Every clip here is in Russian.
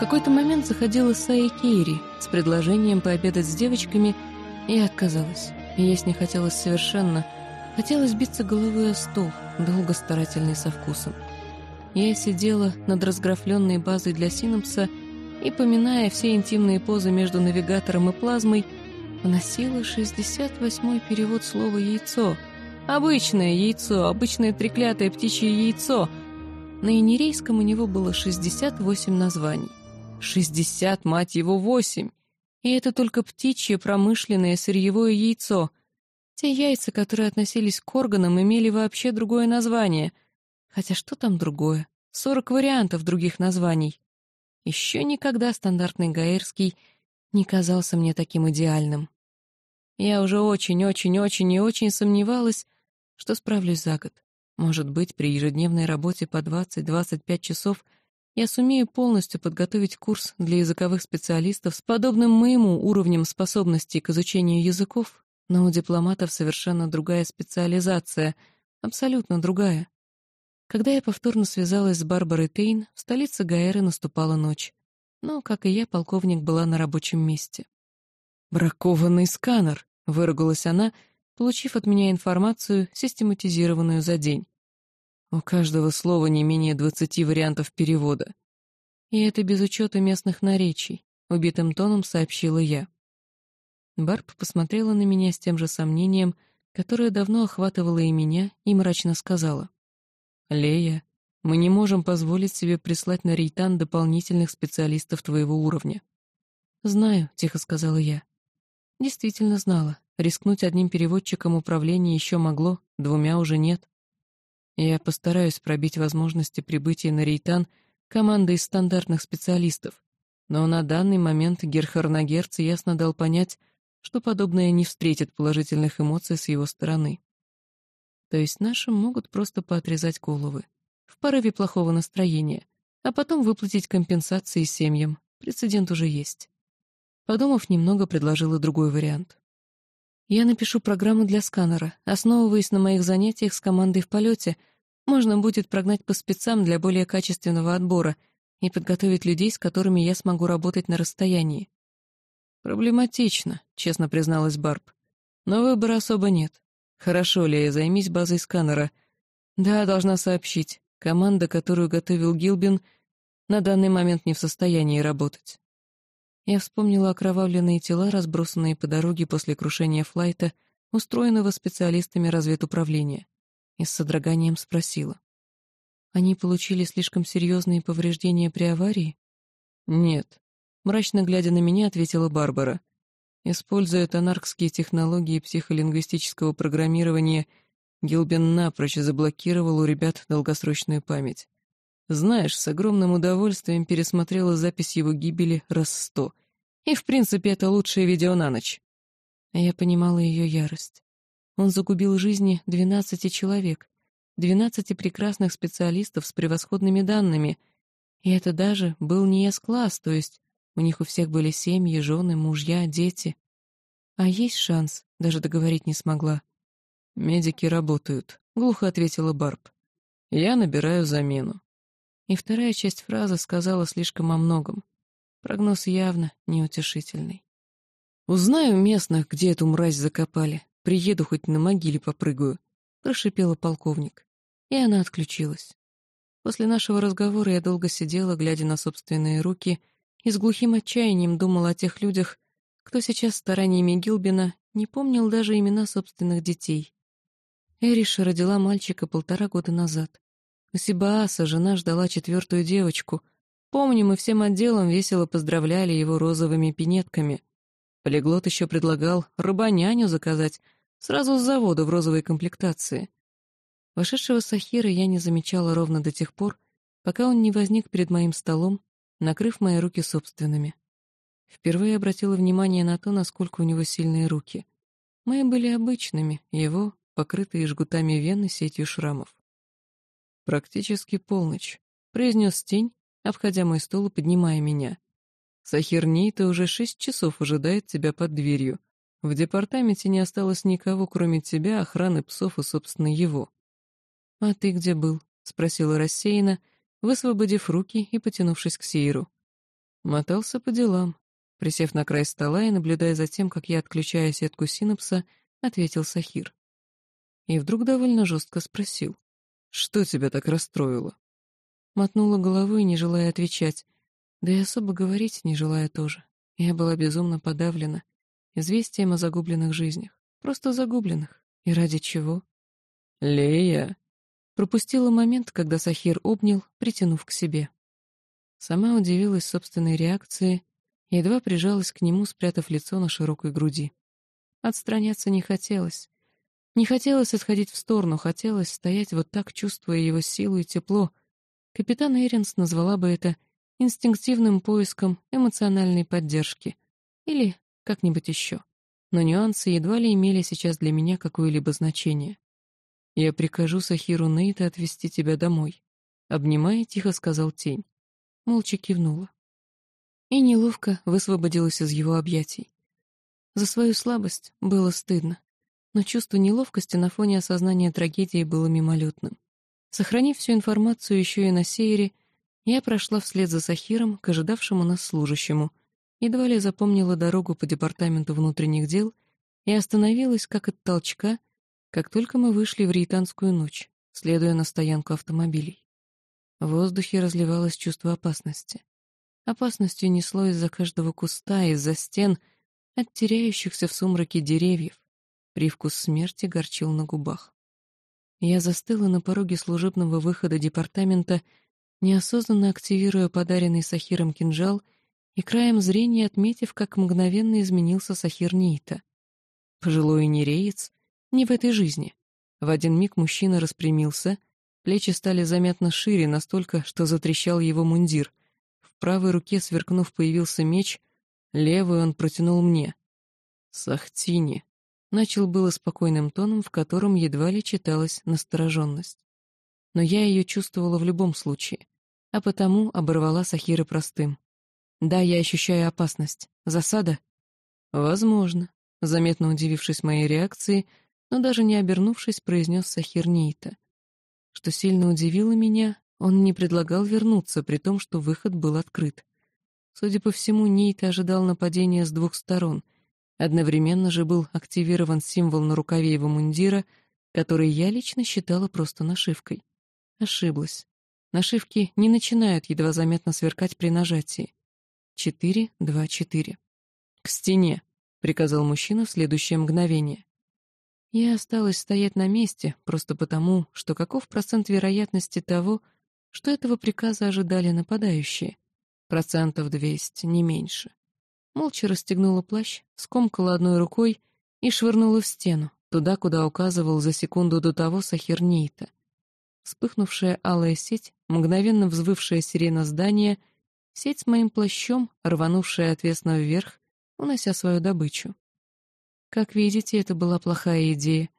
какой-то момент заходила Саи Кейри с предложением пообедать с девочками, и отказалась. Есть не хотелось совершенно. Хотелось биться головой о стол, долго старательный со вкусом. Я сидела над разграфленной базой для синапса и, поминая все интимные позы между навигатором и плазмой, вносила 68-й перевод слова «яйцо». Обычное яйцо, обычное треклятое птичье яйцо. На инерейском у него было 68 названий. 60, мать его, 8. И это только птичье промышленное сырьевое яйцо. Те яйца, которые относились к органам, имели вообще другое название. Хотя что там другое? 40 вариантов других названий. Еще никогда стандартный гаэрский не казался мне таким идеальным. Я уже очень-очень-очень и очень сомневалась, что справлюсь за год. Может быть, при ежедневной работе по 20-25 часов я сумею полностью подготовить курс для языковых специалистов с подобным моему уровнем способностей к изучению языков, но у дипломатов совершенно другая специализация, абсолютно другая. Когда я повторно связалась с Барбарой Тейн, в столице Гаэры наступала ночь. Но, как и я, полковник была на рабочем месте. «Бракованный сканер!» — выругалась она, получив от меня информацию, систематизированную за день. У каждого слова не менее двадцати вариантов перевода. И это без учета местных наречий, убитым тоном сообщила я. Барб посмотрела на меня с тем же сомнением, которое давно охватывало и меня, и мрачно сказала. «Лея, мы не можем позволить себе прислать на Рейтан дополнительных специалистов твоего уровня». «Знаю», — тихо сказала я. Действительно знала. Рискнуть одним переводчиком управления еще могло, двумя уже нет. Я постараюсь пробить возможности прибытия на Рейтан команды из стандартных специалистов, но на данный момент Герхарнагерц ясно дал понять, что подобное не встретит положительных эмоций с его стороны. То есть нашим могут просто поотрезать головы. В порыве плохого настроения. А потом выплатить компенсации семьям. Прецедент уже есть. Подумав немного, предложила другой вариант. Я напишу программу для сканера. Основываясь на моих занятиях с командой в полете, можно будет прогнать по спецам для более качественного отбора и подготовить людей, с которыми я смогу работать на расстоянии. «Проблематично», — честно призналась Барб. «Но выбора особо нет. «Хорошо, Лея, займись базой сканера. Да, должна сообщить. Команда, которую готовил Гилбин, на данный момент не в состоянии работать». Я вспомнила окровавленные тела, разбросанные по дороге после крушения флайта, устроенного специалистами разведуправления, и с содроганием спросила. «Они получили слишком серьезные повреждения при аварии?» «Нет», — мрачно глядя на меня, ответила Барбара. Используя тонаркские технологии психолингвистического программирования, Гилбин напрочь заблокировал у ребят долгосрочную память. Знаешь, с огромным удовольствием пересмотрела запись его гибели раз сто. И, в принципе, это лучшее видео на ночь. Я понимала ее ярость. Он загубил жизни двенадцати человек, двенадцати прекрасных специалистов с превосходными данными. И это даже был не С-класс, то есть у них у всех были семьи, жены, мужья, дети. А есть шанс, даже договорить не смогла. «Медики работают», — глухо ответила Барб. «Я набираю замену». И вторая часть фразы сказала слишком о многом. Прогноз явно неутешительный. «Узнаю местных, где эту мразь закопали. Приеду, хоть на могиле попрыгаю», — прошипела полковник. И она отключилась. После нашего разговора я долго сидела, глядя на собственные руки, и с глухим отчаянием думал о тех людях, кто сейчас стараниями Гилбина не помнил даже имена собственных детей. Эриша родила мальчика полтора года назад. У Сибааса жена ждала четвертую девочку. Помню, мы всем отделом весело поздравляли его розовыми пинетками. Полиглот еще предлагал рыбоняню заказать, сразу с завода в розовой комплектации. Вошедшего Сахира я не замечала ровно до тех пор, пока он не возник перед моим столом накрыв мои руки собственными. Впервые обратила внимание на то, насколько у него сильные руки. Мои были обычными, его — покрытые жгутами вены сетью шрамов. «Практически полночь», — произнес тень, обходя мой стол и поднимая меня. «Сахир Нейта уже шесть часов ожидает тебя под дверью. В департаменте не осталось никого, кроме тебя, охраны псов и, собственно, его». «А ты где был?» — спросила рассеянно, высвободив руки и потянувшись к Сейру. Мотался по делам. Присев на край стола и наблюдая за тем, как я отключаю сетку синапса, ответил Сахир. И вдруг довольно жестко спросил. «Что тебя так расстроило?» Мотнула головой, не желая отвечать. Да и особо говорить не желая тоже. Я была безумно подавлена. Известием о загубленных жизнях. Просто загубленных. И ради чего? «Лея!» Пропустила момент, когда Сахир обнял, притянув к себе. Сама удивилась собственной реакции, едва прижалась к нему, спрятав лицо на широкой груди. Отстраняться не хотелось. Не хотелось отходить в сторону, хотелось стоять вот так, чувствуя его силу и тепло. Капитан Эринс назвала бы это инстинктивным поиском эмоциональной поддержки. Или как-нибудь еще. Но нюансы едва ли имели сейчас для меня какое-либо значение. «Я прикажу Сахиру Нейта отвезти тебя домой», — обнимая, тихо сказал тень. Молча кивнула. И неловко высвободилась из его объятий. За свою слабость было стыдно, но чувство неловкости на фоне осознания трагедии было мимолетным. Сохранив всю информацию еще и на сейере, я прошла вслед за Сахиром к ожидавшему нас служащему, едва ли запомнила дорогу по департаменту внутренних дел и остановилась как от толчка, как только мы вышли в Рейтанскую ночь, следуя на стоянку автомобилей. В воздухе разливалось чувство опасности. Опасностью несло из-за каждого куста, из-за стен — от теряющихся в сумраке деревьев. Привкус смерти горчил на губах. Я застыла на пороге служебного выхода департамента, неосознанно активируя подаренный Сахиром кинжал и краем зрения отметив, как мгновенно изменился Сахир Ниита. Пожилой нереец не в этой жизни. В один миг мужчина распрямился, плечи стали заметно шире, настолько, что затрещал его мундир. В правой руке, сверкнув, появился меч, Левую он протянул мне. «Сахтини», — начал было спокойным тоном, в котором едва ли читалась настороженность. Но я ее чувствовала в любом случае, а потому оборвала Сахира простым. «Да, я ощущаю опасность. Засада?» «Возможно», — заметно удивившись моей реакции, но даже не обернувшись, произнес Сахир Нейта. Что сильно удивило меня, он не предлагал вернуться, при том, что выход был открыт. Судя по всему, Нейт ожидал нападения с двух сторон. Одновременно же был активирован символ на рукаве его мундира, который я лично считала просто нашивкой. Ошиблась. Нашивки не начинают едва заметно сверкать при нажатии. Четыре, два, четыре. «К стене!» — приказал мужчина в следующее мгновение. Я осталась стоять на месте, просто потому, что каков процент вероятности того, что этого приказа ожидали нападающие. Процентов двести, не меньше. Молча расстегнула плащ, скомкала одной рукой и швырнула в стену, туда, куда указывал за секунду до того Сахир Нейта. Вспыхнувшая алая сеть, мгновенно взвывшая сирена здания, сеть с моим плащом, рванувшая отвесно вверх, унося свою добычу. Как видите, это была плохая идея.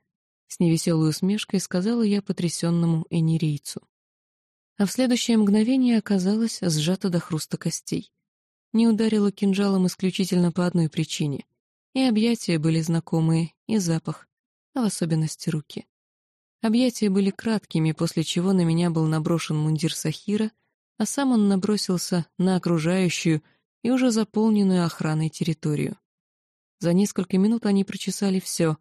С невеселой усмешкой сказала я потрясенному энерийцу а в следующее мгновение оказалась сжата до хруста костей. Не ударила кинжалом исключительно по одной причине. И объятия были знакомые, и запах, а в особенности руки. Объятия были краткими, после чего на меня был наброшен мундир Сахира, а сам он набросился на окружающую и уже заполненную охраной территорию. За несколько минут они прочесали все,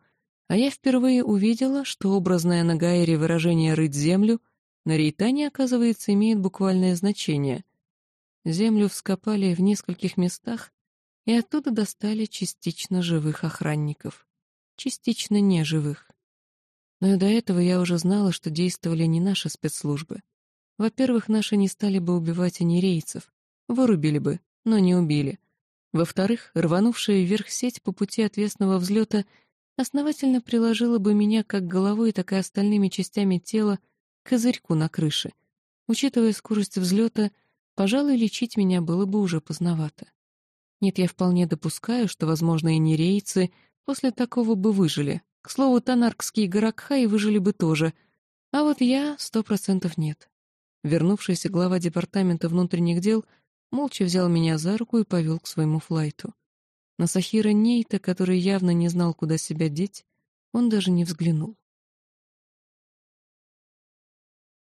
а я впервые увидела, что образное на Гайре выражение «рыть землю» На Рейтане, оказывается, имеет буквальное значение. Землю вскопали в нескольких местах и оттуда достали частично живых охранников, частично неживых. Но и до этого я уже знала, что действовали не наши спецслужбы. Во-первых, наши не стали бы убивать и вырубили бы, но не убили. Во-вторых, рванувшая вверх сеть по пути отвесного взлета основательно приложила бы меня как головой, так и остальными частями тела козырьку на крыше. Учитывая скорость взлета, пожалуй, лечить меня было бы уже поздновато. Нет, я вполне допускаю, что, возможно, и нерейцы после такого бы выжили. К слову, танаркские горакхаи выжили бы тоже. А вот я сто процентов нет. Вернувшийся глава департамента внутренних дел молча взял меня за руку и повел к своему флайту. На Сахира Нейта, который явно не знал, куда себя деть, он даже не взглянул.